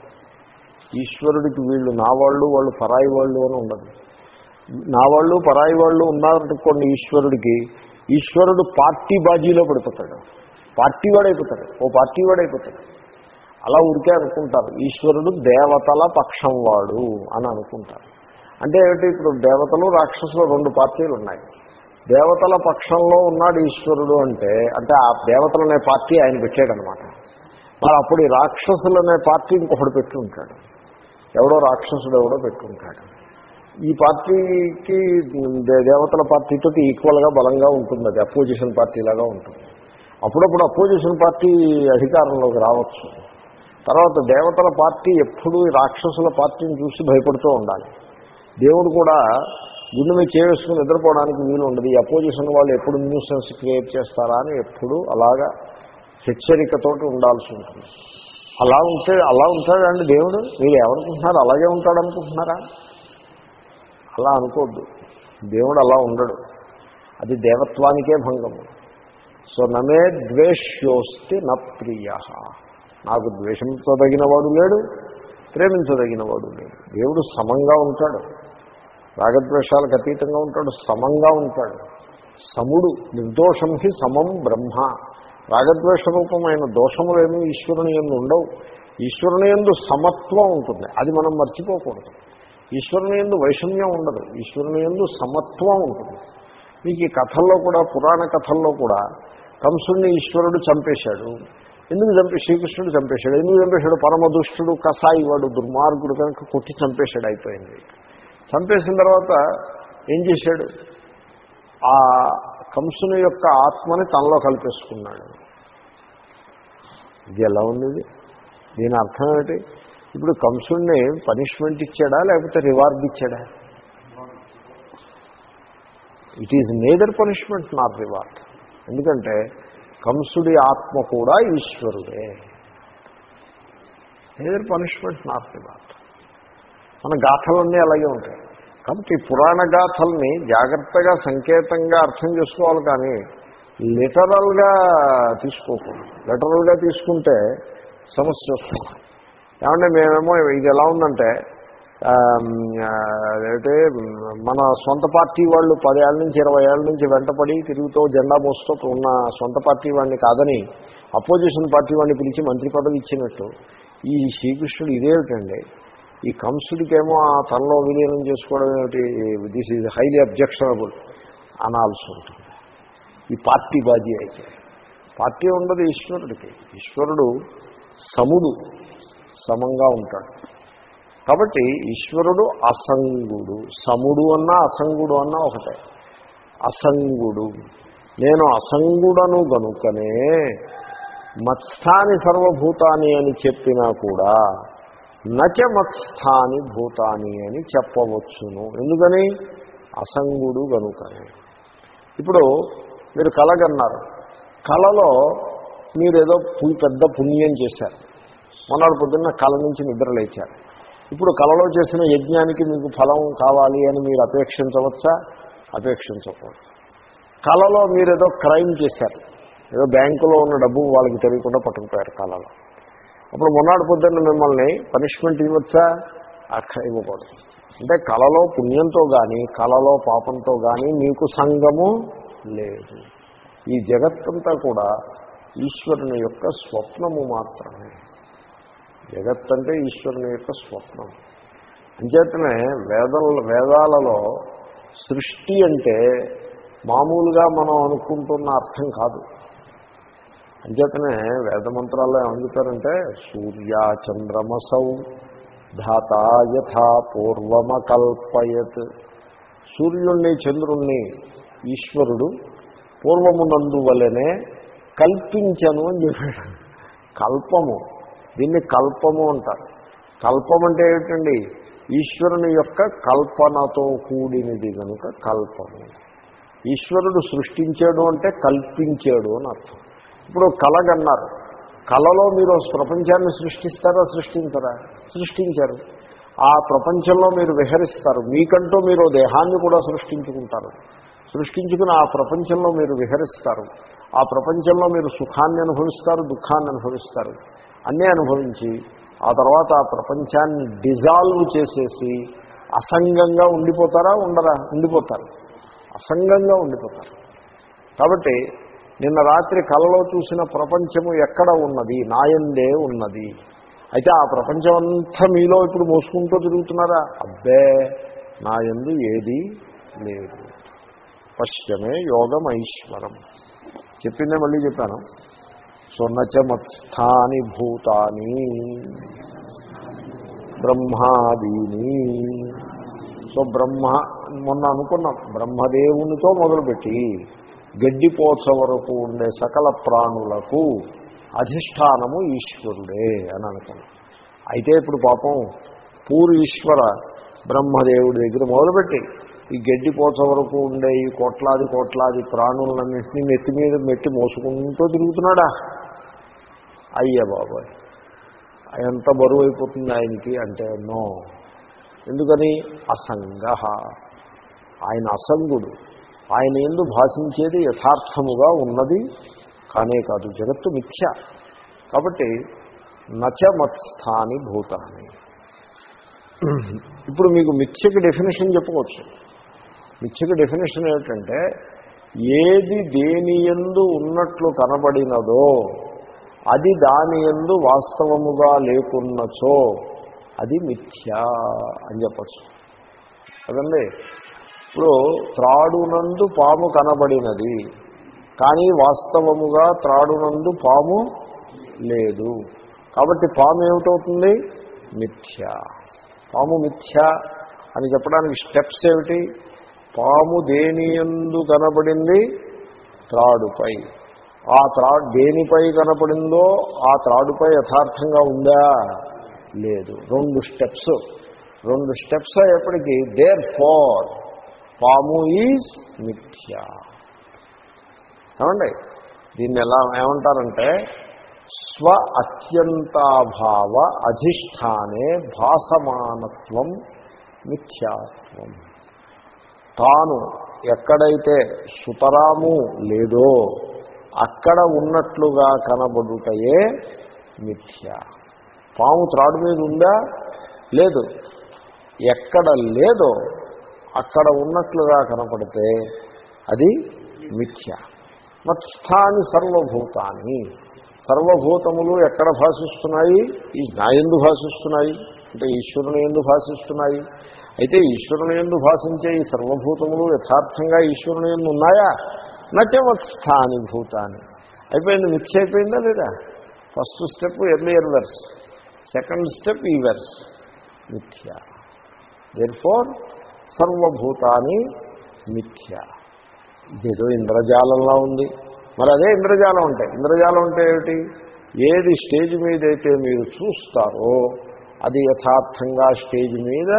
ఈశ్వరుడికి వీళ్ళు నా వాళ్ళు వాళ్ళు పరాయి వాళ్ళు అని ఉండదు. నా వాళ్ళు పరాయి వాళ్ళు ఉన్నారనుకోండి ఈశ్వరుడికి ఈశ్వరుడు పార్టీ బాజీలో పడిపోతాడు. పార్టీ వాడైపోతాడు. ఓ పార్టీ వాడైపోతాడు. అలా ఉరికే అనుకుంటారు. ఈశ్వరుడు దేవతల పక్షం వాడు అని అనుకుంటారు. అంటే ఏమిటి? ఇప్పుడు దేవతలు రాక్షసులు రెండు పార్టీలు ఉన్నాయి. దేవతల పక్షంలో ఉన్నాడు ఈశ్వరుడు అంటే అంటే ఆ దేవతలనే పార్టీ ఆయన పెట్టాడనమాట. మరి అప్పుడు ఈ రాక్షసులనే పార్టీ ఇంకొకడు పెట్టుకుంటాడు ఎవడో రాక్షసుడు ఎవడో పెట్టుకుంటాడు ఈ పార్టీకి దేవతల పార్టీతో ఈక్వల్గా బలంగా ఉంటుంది అది. అపోజిషన్ పార్టీ లాగా ఉంటుంది. అప్పుడప్పుడు అపోజిషన్ పార్టీ అధికారంలోకి రావచ్చు. తర్వాత దేవతల పార్టీ ఎప్పుడూ రాక్షసుల పార్టీని చూసి భయపడుతూ ఉండాలి. దేవుడు కూడా గుండె మీద చేసుకుని నిద్రపోవడానికి వీలు ఉండదు. ఈ అపోజిషన్ వాళ్ళు ఎప్పుడు న్యూసెన్స్ క్రియేట్ చేస్తారా అని ఎప్పుడు అలాగా హెచ్చరికతోటి ఉండాల్సి ఉంటుంది. అలా ఉంటే అలా ఉంటాడండి దేవుడు. మీరు ఏమనుకుంటున్నారు? అలాగే ఉంటాడు అనుకుంటున్నారా అలా అనుకోవద్దు దేవుడు అలా ఉండడు. అది దేవత్వానికే భంగము సో నమే ద్వేష్యోస్తి నా ప్రియ నాకు ద్వేషించదగినవాడు లేడు ప్రేమించదగినవాడు లేడు. దేవుడు సమంగా ఉంటాడు. రాగద్వేషాలకు అతీతంగా ఉంటాడు సమంగా ఉంటాడు. సముడు నిర్దోషం హి సమం బ్రహ్మ. రాగద్వేష రూపమైన దోషములేమీ ఈశ్వరుని ఎందు ఉండవు. ఈశ్వరుని ఎందు సమత్వం ఉంటుంది అది మనం మర్చిపోకూడదు. ఈశ్వరుని ఎందు వైషమ్యం ఉండదు ఈశ్వరుని ఎందు సమత్వం ఉంటుంది. మీకు ఈ కథల్లో కూడా పురాణ కథల్లో కూడా కంసుడిని ఈశ్వరుడు చంపేశాడు. ఎందుకు చంపే శ్రీకృష్ణుడు చంపేశాడు? ఎందుకు చంపేశాడు? పరమదుష్టుడు కసాయి వాడు దుర్మార్గుడు కనుక కొట్టి చంపేశాడు అయిపోయింది. చంపేసిన తర్వాత ఏం చేశాడు? ఆ కంసుని యొక్క ఆత్మని తనలో కల్పేసుకున్నాడు. ఇది ఎలా ఉంది దీని అర్థం ఏమిటి? ఇప్పుడు కంసుడిని పనిష్మెంట్ ఇచ్చాడా? లేకపోతే రివార్డ్ ఇచ్చాడా? It is neither punishment not reward ఎందుకంటే కంసుడి ఆత్మ కూడా ఈశ్వరుడే. నేదర్ పనిష్మెంట్ నాట్ రివార్డ్ మన గాథలన్నీ అలాగే ఉంటాయి. కాబట్టి ఈ పురాణ గాథల్ని జాగ్రత్తగా సంకేతంగా అర్థం చేసుకోవాలి కానీ లిటరల్గా తీసుకోకూడదు లిటరల్గా తీసుకుంటే సమస్య వస్తుంది. ఏమంటే మేమేమో ఇది ఎలా ఉందంటే ఆమ్, మన సొంత పార్టీ వాళ్ళు పదేళ్ళ నుంచి ఇరవై ఏళ్ళ నుంచి వెంటపడి తిరుగుతూ జెండా మోస్తూ ఉన్న సొంత పార్టీ వాడిని కాదని అపోజిషన్ పార్టీ వాడిని పిలిచి మంత్రి పదవి ఇచ్చినట్టు ఈ శ్రీకృష్ణుడు ఇదేమిటండి? ఈ కంసుడికేమో ఆ తనలో విలీనం చేసుకోవడం ఏమిటి? దిస్ ఈజ్ హైలీ అబ్జెక్షనబుల్ అనాల్సి ఉంటుంది. ఈ పార్టీ బాజీ అయితే. పార్టీ ఉండదు ఈశ్వరుడికి. ఈశ్వరుడు సముడు సమంగా ఉంటాడు. కాబట్టి ఈశ్వరుడు అసంగుడు. సముడు అన్నా అసంగుడు అన్నా ఒకటే. అసంగుడు. నేను అసంగుడను గనుకనే మత్స్థాని సర్వభూతాని అని చెప్పినా కూడా నచ మత్స్థాని భూతాని అని చెప్పవచ్చును. ఎందుకని? అసంగుడు కనుకనే ఇప్పుడు మీరు కలగన్నారు. కలలో మీరు ఏదో పెద్ద పుణ్యం చేశారు. మొన్నటి పొద్దున్న కళ నుంచి నిద్ర లేచారు. ఇప్పుడు కళలో చేసిన యజ్ఞానికి మీకు ఫలం కావాలి అని మీరు అపేక్షించవచ్చా? అపేక్షించకూడదు. కళలో మీరు ఏదో క్రైమ్ చేశారు. ఏదో బ్యాంకులో ఉన్న డబ్బు వాళ్ళకి తెలియకుండా పట్టుకుపోయారు కళలో అప్పుడు మొన్నటి పొద్దున్న మిమ్మల్ని పనిష్మెంట్ ఇవ్వచ్చా? అక్క ఇవ్వకూడదు. అంటే కళలో పుణ్యంతో కానీ కళలో పాపంతో కానీ మీకు సంగము లేదు. ఈ జగత్తంతా కూడా ఈశ్వరుని యొక్క స్వప్నము మాత్రమే. జగత్ అంటే ఈశ్వరుని యొక్క స్వప్నం. అంచేతనే వేదల వేదాలలో సృష్టి అంటే మామూలుగా మనం అనుకుంటున్న అర్థం కాదు. అంచేతనే వేదమంత్రాల్లో ఏమని చెప్పారంటే సూర్యా చంద్రమసౌ ధాత యథా పూర్వమకల్పయత్. సూర్యుణ్ణి చంద్రుణ్ణి ఈశ్వరుడు పూర్వమునందు వలనే కల్పించను అని చెప్పాడు. కల్పము దీన్ని కల్పము అంటారు. కల్పం అంటే ఏమిటండి? ఈశ్వరుని యొక్క కల్పనతో కూడినది కనుక కల్పము. ఈశ్వరుడు సృష్టించాడు అంటే కల్పించాడు అని అర్థం. ఇప్పుడు కలగన్నారు. కళలో మీరు ప్రపంచాన్ని సృష్టిస్తారా సృష్టించరా? సృష్టించారు. ఆ ప్రపంచంలో మీరు విహరిస్తారు. మీకంటూ మీరు దేహాన్ని కూడా సృష్టించుకుంటారు. సృష్టించుకుని ఆ ప్రపంచంలో మీరు విహరిస్తారు. ఆ ప్రపంచంలో మీరు సుఖాన్ని అనుభవిస్తారు దుఃఖాన్ని అనుభవిస్తారు. అన్నీ అనుభవించి ఆ తర్వాత ఆ ప్రపంచాన్ని డిజాల్వ్ చేసేసి అసంగంగా ఉండిపోతారా ఉండరా? ఉండిపోతారు. అసంగంగా ఉండిపోతారు. కాబట్టి నిన్న రాత్రి కలలో చూసిన ప్రపంచము ఎక్కడ ఉన్నది? నాయందే ఉన్నది. అయితే ఆ ప్రపంచం అంతా మీలో ఇప్పుడు మోసుకుంటూ తిరుగుతున్నారా? అబ్బే నా యందు ఏది లేదు. పశ్చమే యోగం ఐశ్వరం చెప్పిందే మళ్ళీ చెప్పాను. స్వర్ణచ మత్స్థాని భూతాని బ్రహ్మాదీని. సో బ్రహ్మ మొన్న అనుకున్నాం. బ్రహ్మదేవునితో మొదలుపెట్టి గడ్డిపోచ వరకు ఉండే సకల ప్రాణులకు అధిష్టానము ఈశ్వరుడే అని అనుకున్నాం. అయితే ఇప్పుడు పాపం పూర్ ఈశ్వర బ్రహ్మదేవుడి దగ్గర మొదలుపెట్టి ఈ గడ్డిపోచ వరకు ఉండే ఈ కోట్లాది కోట్లాది ప్రాణులన్నింటినీ మెత్తి మీద మెట్టి మోసుకుంటూ తిరుగుతున్నాడా? అయ్యా బాబాయ్! ఎంత బరువు అయిపోతుంది ఆయనకి అంటే నో. ఎందుకని? అసంగ ఆయన అసంగుడు. ఆయన ఎందు భాషించేది యథార్థముగా ఉన్నది కానే కాదు జగత్తు మిథ్య. కాబట్టి నచ మత్స్థాని భూతాన్ని ఇప్పుడు మీకు మిథ్యకి డెఫినేషన్ చెప్పుకోవచ్చు మిథ్యకి డెఫినేషన్ ఏమిటంటే ఏది దేని ఎందు ఉన్నట్లు కనబడినదో అది దాని ఎందు వాస్తవముగా లేకున్నచో అది మిథ్య అని చెప్పచ్చు. కదండి ఇప్పుడు త్రాడునందు పాము కనబడినది కానీ వాస్తవముగా త్రాడునందు పాము లేదు. కాబట్టి పాము ఏమిటవుతుంది? మిథ్య. పాము మిథ్య అని చెప్పడానికి స్టెప్స్ ఏమిటి? పాము దేనియందు కనబడింది? త్రాడుపై. ఆ త్రా దేనిపై కనపడిందో ఆ త్రాడుపై యథార్థంగా ఉందా? లేదు. రెండు స్టెప్స్. రెండు స్టెప్స్ అయ్యేప్పటికీ దేర్ ఫార్ పాము ఈజ్ మిథ్య. ఏమండి? దీన్ని ఎలా ఏమంటారంటే స్వ అత్యంతాభావ అధిష్టానే భాసమానత్వం మిథ్యాత్వం. తాను ఎక్కడైతే సుతరాము లేదో అక్కడ ఉన్నట్లుగా కనబడుటయే మిథ్య. పాము త్రాడు మీద ఉందా? లేదు. ఎక్కడ లేదో అక్కడ ఉన్నట్లుగా కనపడితే అది మిథ్య. మత్స్థాని సర్వభూతాన్ని సర్వభూతములు ఎక్కడ భాషిస్తున్నాయి? ఈ నాయందు భాషిస్తున్నాయి. అంటే ఈశ్వరుని ఎందు భాషిస్తున్నాయి. అయితే ఈశ్వరుని ఎందు భాషించే ఈ సర్వభూతములు యథార్థంగా ఈశ్వరుని ఎందు ఉన్నాయా? నచవత్స్థాని భూతాన్ని అయిపోయింది మిక్స్ అయిపోయిందా లేదా? First step earlier verse second step ఈ వెర్స్ మిథ్య. దేర్ ఫోర్ సర్వభూతాన్ని మిథ్య. ఇదేదో ఇంద్రజాలంలా ఉంది. మరి అదే ఇంద్రజాలం అంటే ఇంద్రజాలం అంటే ఏమిటి? ఏది స్టేజ్ మీద అయితే మీరు చూస్తారో అది యథార్థంగా స్టేజ్ మీద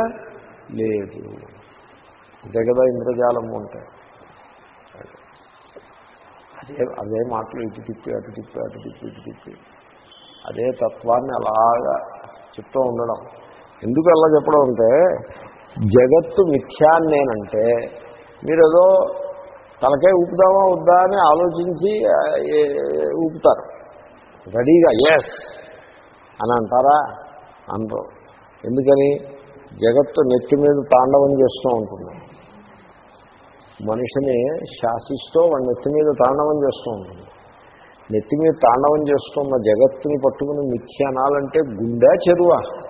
లేదు. అంతే కదా ఇంద్రజాలం అంటే. అదే అదే మాటలు ఇటు తిప్పి అటు తిప్పి అటు తిప్పి ఇటు తిప్పి. అదే తత్వాన్ని అలాగా చెప్తూ ఉండడం. ఎందుకు అలా చెప్పడం అంటే జగత్తు మిథ్యాన్ని నేనంటే మీరు ఏదో తలకే ఊపుదామా వద్దా అని ఆలోచించి ఊపుతారు. రెడీగా ఎస్ అని అంటారా? అనరు. ఎందుకని? జగత్తు నెత్తి మీద తాండవం చేస్తూ ఉంటుంది. మనిషిని శాసిస్తూ వాడి నెత్తి మీద తాండవం చేస్తూ ఉంటుంది. నెత్తి మీద తాండవం చేస్తున్న జగత్తుని పట్టుకుని మిథ్య అనాలంటే గుండె చెరువా?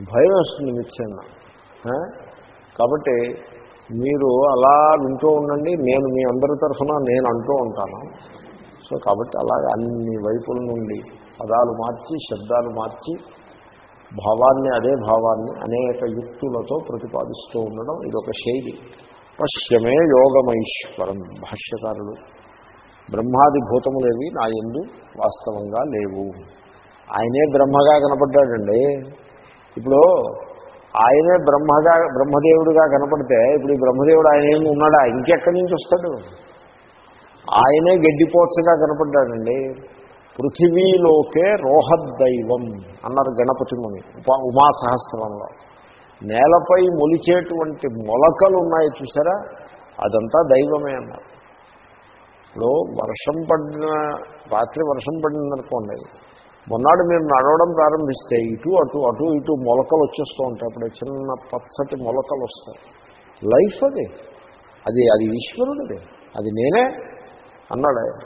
భయం వేస్తుంది మిథ్యన్న కాబట్టి మీరు అలా వింటూ ఉండండి. నేను మీ అందరి తరఫున నేను అంటూ ఉంటాను. సో కాబట్టి అలాగే అన్ని వైపుల నుండి పదాలు మార్చి శబ్దాలు మార్చి భావాన్ని అదే భావాన్ని అనేక యుక్తులతో ప్రతిపాదిస్తూ ఉండడం ఇదొక శైలి. పశ్యమే యోగమైశ్వరం భాష్యకారులు బ్రహ్మాది భూతములేవి నా ఎందు వాస్తవంగా లేవు. ఆయనే బ్రహ్మగా కనపడ్డాడండి. ఇప్పుడు ఆయనే బ్రహ్మగా బ్రహ్మదేవుడిగా కనపడితే ఇప్పుడు ఈ బ్రహ్మదేవుడు ఆయన ఏమి ఉన్నాడా? ఇంకెక్కడి నుంచి వస్తాడు? ఆయనే గడ్డిపోచగా కనపడ్డాడండి. పృథివీలోకే రోహద్దైవం అన్నారు గణపతి ముని ఉమా సహస్రంలో నేలపై మొలిచేటువంటి మొలకలు ఉన్నాయి చూసారా? అదంతా దైవమే అన్నారు. ఇప్పుడు వర్షం పడిన రాత్రి వర్షం పడిందనుకోండి మొన్నాడు మీరు నడవడం ప్రారంభిస్తే ఇటు అటు అటు ఇటు మొలకలు వచ్చేస్తూ ఉంటాయి. అప్పుడు చిన్న పచ్చటి మొలకలు వస్తాయి. లైఫ్ అది. అది అది ఈశ్వరుడిది. అది నేనే అన్నాడు ఆయన.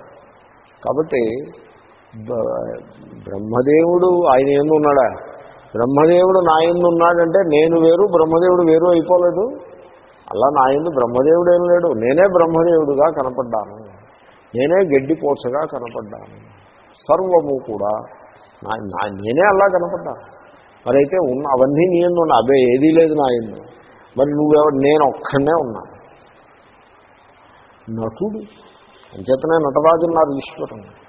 కాబట్టి బ్రహ్మదేవుడు ఆయన ఎందు ఉన్నాడా? బ్రహ్మదేవుడు నా ఎందు ఉన్నాడంటే నేను వేరు బ్రహ్మదేవుడు వేరు అయిపోలేదు. అలా నా ఎందు బ్రహ్మదేవుడు ఏం లేడు. నేనే బ్రహ్మదేవుడుగా కనపడ్డాను. నేనే గడ్డిపోసగా కనపడ్డాను. సర్వము కూడా నా నేనే అలా కనపడ్డాను మరైతే ఉన్న అవన్నీ నీ ఎందు ఉన్నా. ఏదీ లేదు నా ఎందు. మరి నువ్వెవరు నేను ఒక్కనే ఉన్నాను నటుడు. అంచేతనే నటరాజు ఉన్నారు ఈశ్వరుడు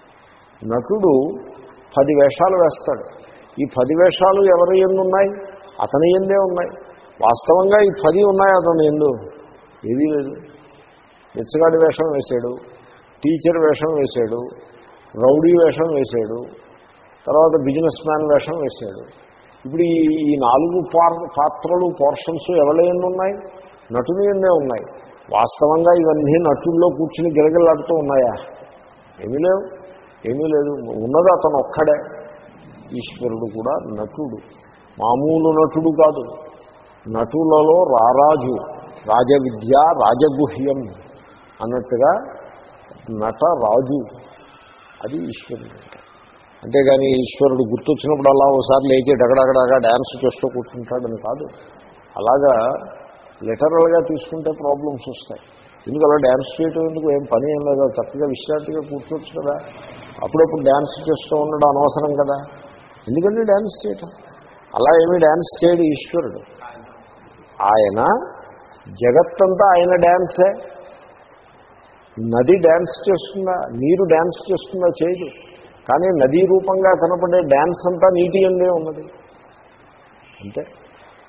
నటుడు పది వేషాలు వేస్తాడు. ఈ పది వేషాలు ఎవరి ఎందు ఉన్నాయి? అతని ఎందే ఉన్నాయి. వాస్తవంగా ఈ పది ఉన్నాయి అతని ఎందు? ఏదీ లేదు. బిచ్చగాడి వేషం వేశాడు. టీచర్ వేషం వేశాడు. రౌడీ వేషం వేశాడు. తర్వాత బిజినెస్ మ్యాన్ వేషం వేసాడు ఇప్పుడు ఈ ఈ నాలుగు పార్- పాత్రలు పోర్షన్స్ ఎవరి ఉన్నాయి? నటుని ఎన్నే ఉన్నాయి? వాస్తవంగా ఇవన్నీ నటుల్లో కూర్చుని గిలగిలాడుతూ ఉన్నాయా? ఏమీ లేవు. ఏమీ లేదు. ఉన్నది అతను ఒక్కడే. ఈశ్వరుడు కూడా నటుడు. మామూలు నటుడు కాదు. నటులలో రారాజు రాజవిద్య రాజగుహ్యం అన్నట్టుగా నట రాజు అది ఈశ్వరుడు. అంటే అంతేగాని ఈశ్వరుడు గుర్తొచ్చినప్పుడు అలా ఒకసారి లేచి డగడగడగా డ్యాన్స్ చేస్తూ కూర్చుంటాడని కాదు. అలాగా లిటరల్గా తీసుకుంటే ప్రాబ్లమ్స్ వస్తాయి. ఎందుకు అలా డ్యాన్స్ చేయటం ఎందుకు? ఏం పని ఏం లేదా. చక్కగా విశ్రాంతిగా కూర్చోవచ్చు కదా. అప్పుడప్పుడు డ్యాన్స్ చేస్తూ ఉండడం అనవసరం కదా. ఎందుకంటే డ్యాన్స్ చేయటం. అలా ఏమీ డ్యాన్స్ చేయడు ఈశ్వరుడు. ఆయన జగత్తంతా ఆయన డ్యాన్సే నది డ్యాన్స్ చేస్తుందా? నీరు డ్యాన్స్ చేస్తుందా? చేయదు. కానీ నదీ రూపంగా కనపడే డ్యాన్స్ అంతా నీటి ఎందే ఉన్నది. అంతే.